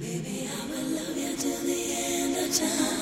Baby, I will love you till the end of time.